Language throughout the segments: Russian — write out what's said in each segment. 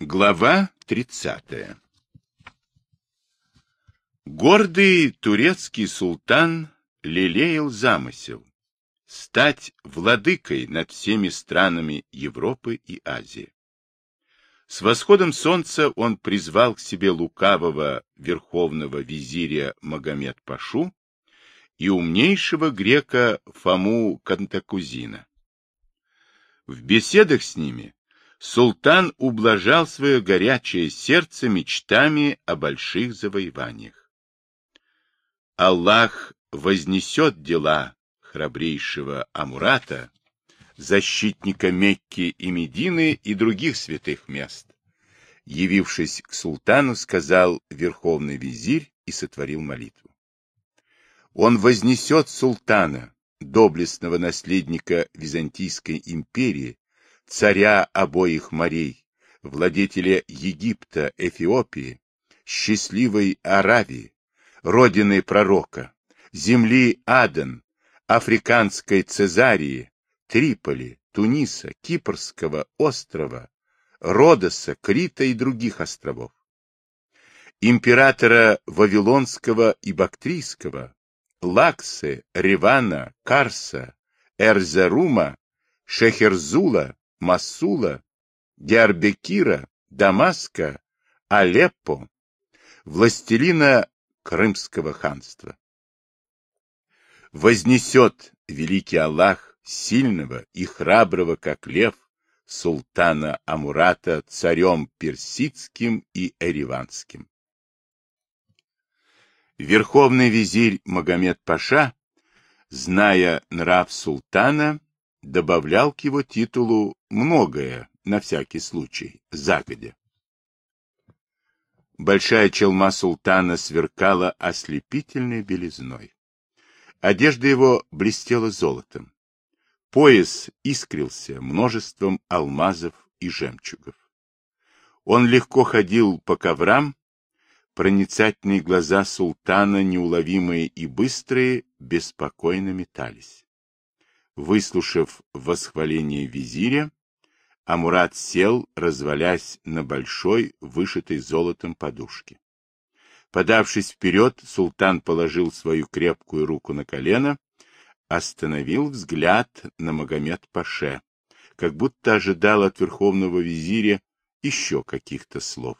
Глава 30 Гордый турецкий султан лелеял замысел стать владыкой над всеми странами Европы и Азии. С восходом солнца он призвал к себе лукавого верховного визиря Магомед-Пашу и умнейшего грека Фому Кантакузина. В беседах с ними султан ублажал свое горячее сердце мечтами о больших завоеваниях. Аллах вознесет дела храбрейшего Амурата, защитника Мекки и Медины и других святых мест. Явившись к султану, сказал верховный визирь и сотворил молитву. Он вознесет султана, доблестного наследника Византийской империи, царя обоих морей, владетеля Египта, Эфиопии, счастливой Аравии, родины пророка, земли Аден, африканской Цезарии, Триполи, Туниса, Кипрского острова, Родоса, Крита и других островов. Императора Вавилонского и Бактрийского, Лаксы, Ривана, Карса, Эрзерума, Шехерзула, Масула, Диарбекира, Дамаска, Алеппо, властелина Крымского ханства. Вознесет великий Аллах сильного и храброго, как лев, султана Амурата царем персидским и эриванским. Верховный визирь Магомед-Паша, зная нрав султана, добавлял к его титулу многое, на всякий случай, загодя. Большая челма султана сверкала ослепительной белизной. Одежда его блестела золотом. Пояс искрился множеством алмазов и жемчугов. Он легко ходил по коврам, проницательные глаза султана, неуловимые и быстрые, беспокойно метались. Выслушав восхваление визиря, Амурат сел, развалясь на большой, вышитой золотом подушке. Подавшись вперед, султан положил свою крепкую руку на колено, остановил взгляд на Магомед-Паше, как будто ожидал от верховного визиря еще каких-то слов.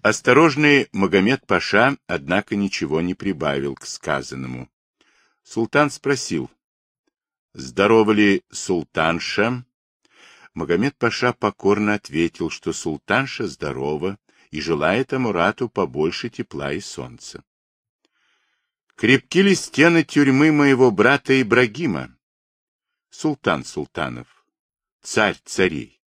Осторожный Магомед-Паша, однако, ничего не прибавил к сказанному. Султан спросил, здорова ли султанша? Магомед-Паша покорно ответил, что султанша здорова и желает Амурату побольше тепла и солнца. Крепки ли стены тюрьмы моего брата Ибрагима? Султан султанов, царь царей,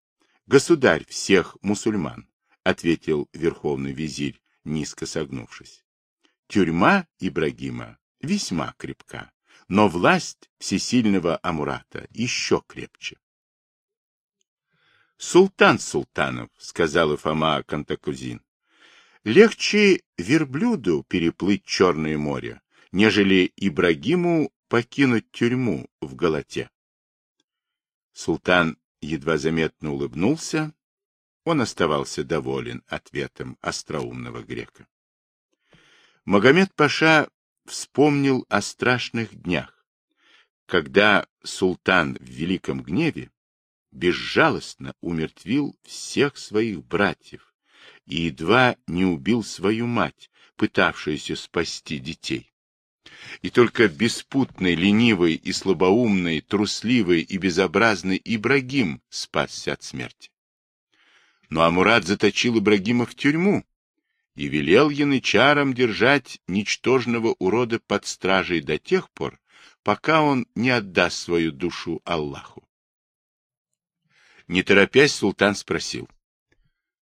государь всех мусульман, ответил верховный визирь, низко согнувшись. Тюрьма Ибрагима весьма крепка, но власть всесильного Амурата еще крепче. Султан Султанов, сказал Фома Кантакузин, легче верблюду переплыть Черное море, нежели Ибрагиму покинуть тюрьму в Галате. Султан едва заметно улыбнулся, он оставался доволен ответом остроумного грека. Магомед-паша вспомнил о страшных днях, когда султан в великом гневе безжалостно умертвил всех своих братьев и едва не убил свою мать, пытавшуюся спасти детей. И только беспутный, ленивый и слабоумный, трусливый и безобразный Ибрагим спасся от смерти. Но Амурат заточил Ибрагима в тюрьму, и велел янычарам держать ничтожного урода под стражей до тех пор, пока он не отдаст свою душу Аллаху. Не торопясь, султан спросил.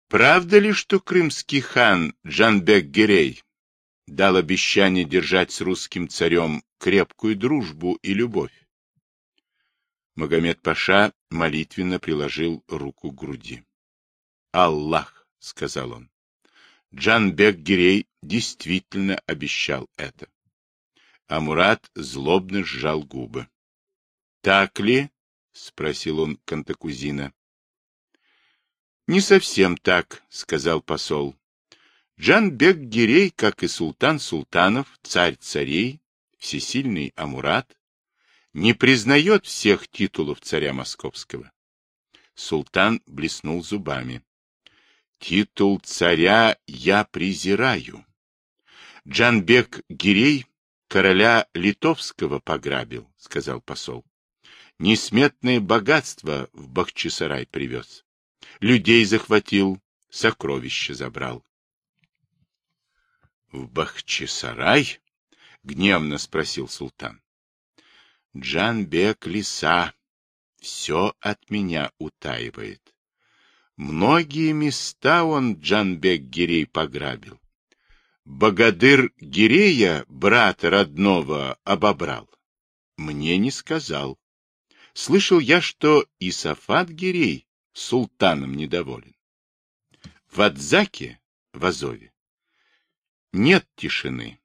Правда ли, что крымский хан Джанбек-Гирей дал обещание держать с русским царем крепкую дружбу и любовь? Магомед-паша молитвенно приложил руку к груди. «Аллах!» — сказал он. Джанбек Гирей действительно обещал это. А Мурат злобно сжал губы. — Так ли? — спросил он Кантакузина. Не совсем так, сказал посол. Джанбек Гирей, как и султан султанов, царь царей, всесильный Амурат, не признает всех титулов царя московского. Султан блеснул зубами. Титул царя я презираю. Джанбек Гирей короля литовского пограбил, сказал посол. Несметное богатство в Бахчисарай привез. Людей захватил, сокровища забрал. — В Бахчисарай? — гневно спросил султан. — Джанбек лиса все от меня утаивает. Многие места он Джанбек Гирей пограбил. Богадыр Гирея, брата родного, обобрал. Мне не сказал. Слышал я, что и Сафат Гирей султаном недоволен. В Адзаке, в Азове, нет тишины.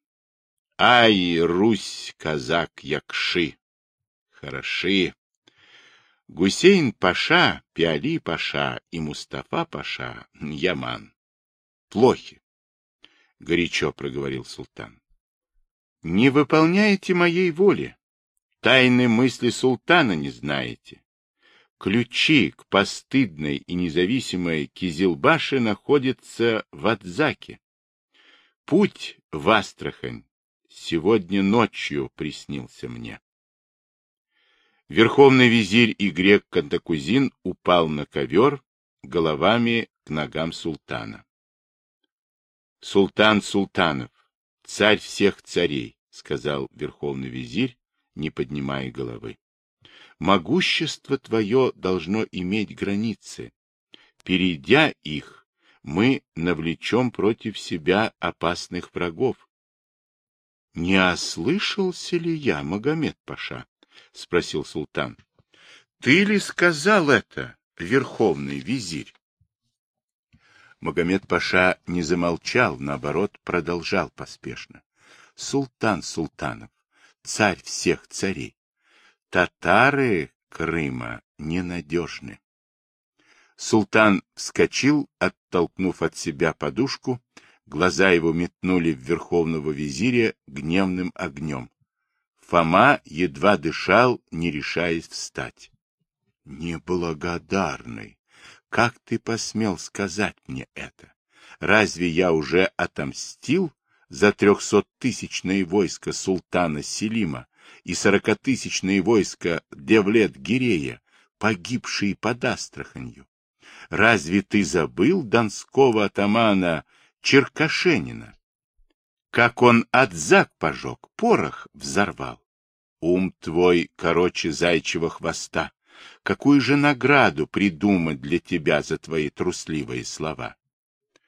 Ай, Русь, казак, якши, хороши. Гусейн Паша, Пиали Паша и Мустафа Паша, Яман. Плохи, — горячо проговорил султан. Не выполняете моей воли. Тайны мысли султана не знаете. Ключи к постыдной и независимой Кизилбаше находятся в Адзаке. Путь в Астрахань сегодня ночью приснился мне. Верховный визирь и грек Кантакузин упал на ковер головами к ногам султана. Султан Султанов, царь всех царей, сказал верховный визирь, не поднимая головы. Могущество твое должно иметь границы. Перейдя их, мы навлечем против себя опасных врагов. — Не ослышался ли я, Магомед Паша? — спросил султан. — Ты ли сказал это, верховный визирь? Магомед Паша не замолчал, наоборот, продолжал поспешно. — Султан Султанов, царь всех царей, татары Крыма ненадежны. Султан вскочил, оттолкнув от себя подушку, глаза его метнули в верховного визиря гневным огнем. Фома едва дышал, не решаясь встать. — Неблагодарный! Как ты посмел сказать мне это? Разве я уже отомстил за трехсоттысячное войско султана Селима и сорокатысячное войско Девлет-Гирея, погибшие под Астраханью? Разве ты забыл донского атамана Черкашенина? Как он отзак пожег, порох взорвал. Ум твой короче зайчего хвоста. Какую же награду придумать для тебя за твои трусливые слова?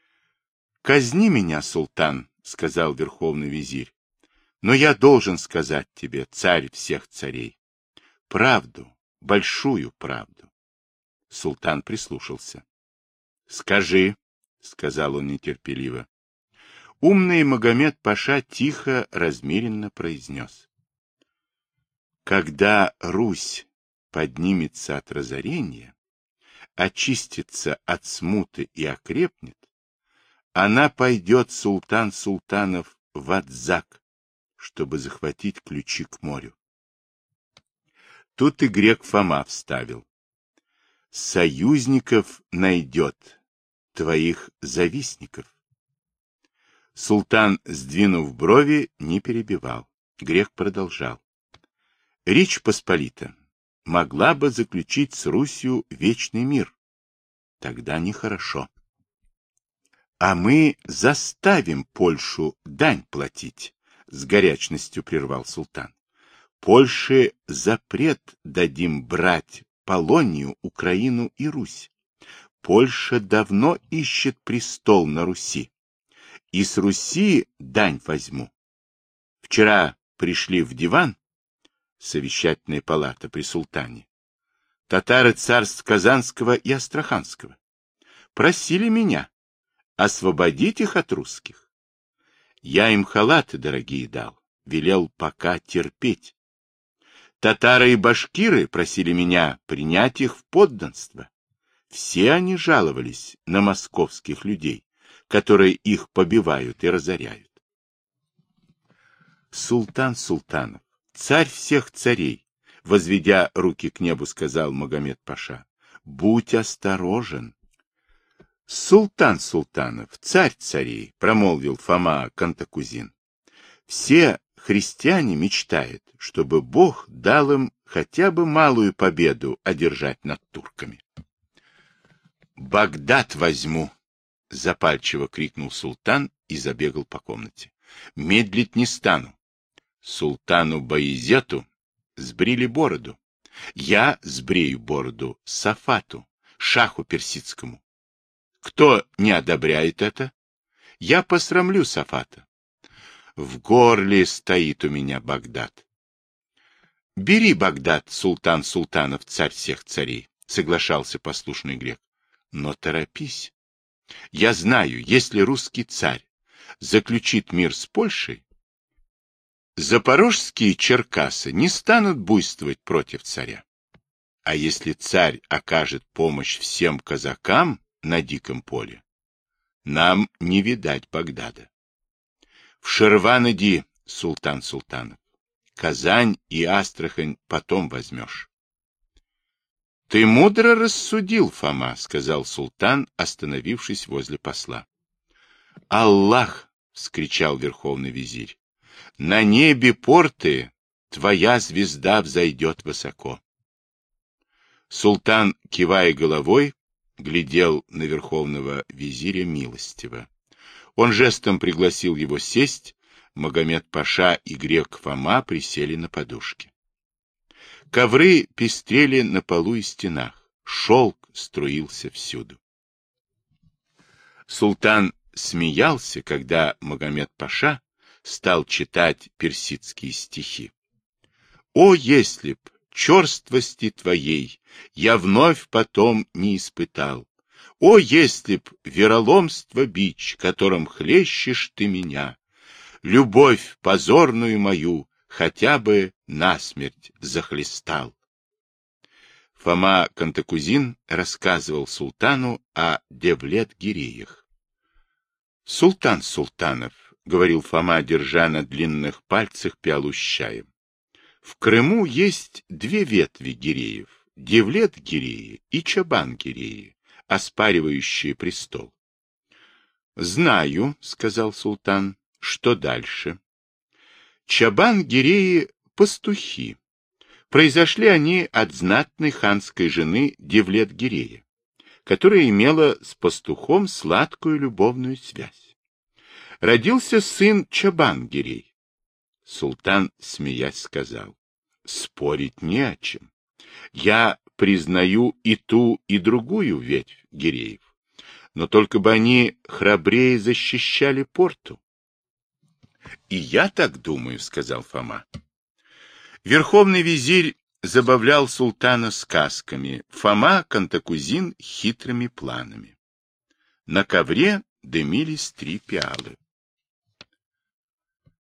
— Казни меня, султан, — сказал верховный визирь, — но я должен сказать тебе, царь всех царей, правду, большую правду. Султан прислушался. — Скажи, — сказал он нетерпеливо. Умный Магомед Паша тихо, размеренно произнес. Когда Русь поднимется от разорения, очистится от смуты и окрепнет, она пойдет, султан султанов, в Адзак, чтобы захватить ключи к морю. Тут и грек Фома вставил. Союзников найдет, твоих завистников. Султан, сдвинув брови, не перебивал. Грек продолжал. Речь Посполита могла бы заключить с Русью вечный мир. Тогда нехорошо. А мы заставим Польшу дань платить, с горячностью прервал султан. Польше запрет дадим брать Полонию, Украину и Русь. Польша давно ищет престол на Руси. И с Руси дань возьму. Вчера пришли в диван, совещательная палата при султане, татары царств Казанского и Астраханского, просили меня освободить их от русских. Я им халаты дорогие дал, велел пока терпеть. Татары и башкиры просили меня принять их в подданство. все они жаловались на московских людей, которые их побивают и разоряют. Султан Султанов, царь всех царей, возведя руки к небу, сказал Магомед Паша, будь осторожен. Султан Султанов, царь царей, промолвил Фома Кантакузин. Все христиане мечтают, чтобы Бог дал им хотя бы малую победу одержать над турками. «Багдад возьму!» — запальчиво крикнул султан и забегал по комнате. «Медлить не стану. Султану Баизету сбрили бороду. Я сбрею бороду Сафату, шаху персидскому. Кто не одобряет это? Я посрамлю Сафата. В горле стоит у меня Багдад. Бери Багдад, султан султанов, царь всех царей, соглашался послушный грек. Но торопись. Я знаю, если русский царь заключит мир с Польшей, запорожские черкасы не станут буйствовать против царя. А если царь окажет помощь всем казакам на диком поле, нам не видать Багдада. В Шерван иди, султан Султанов. Казань и Астрахань потом возьмешь. — Ты мудро рассудил, Фома, — сказал султан, остановившись возле посла. — Аллах! — вскричал верховный визирь. — На небе порты твоя звезда взойдет высоко. Султан, кивая головой, глядел на верховного визиря милостиво. Он жестом пригласил его сесть, Магомед Паша и грек Фома присели на подушки. Ковры пестрели на полу и стенах, шелк струился всюду. Султан смеялся, когда Магомед Паша стал читать персидские стихи. «О, если б черствости твоей я вновь потом не испытал, о, если б вероломство бич, которым хлещешь ты меня, любовь позорную мою хотя бы насмерть захлестал. Фома Кантакузин рассказывал султану о Девлет-Гиреях. «Султан Султанов», — говорил Фома, держа на длинных пальцах пиалу с чаем, — «в Крыму есть две ветви гиреев — Девлет-Гиреи и Чабан-Гиреи оспаривающие престол. «Знаю», — сказал султан, — «что дальше?» Чабан-гиреи — пастухи. Произошли они от знатной ханской жены Девлет-гирея, которая имела с пастухом сладкую любовную связь. Родился сын Чабан-гирей. Султан, смеясь, сказал, спорить не о чем. Я признаю и ту, и другую ветвь гиреев. Но только бы они храбрее защищали порту. — И я так думаю, — сказал Фома. Верховный визирь забавлял султана сказками, Фома Кантакузин хитрыми планами. На ковре дымились три пиалы.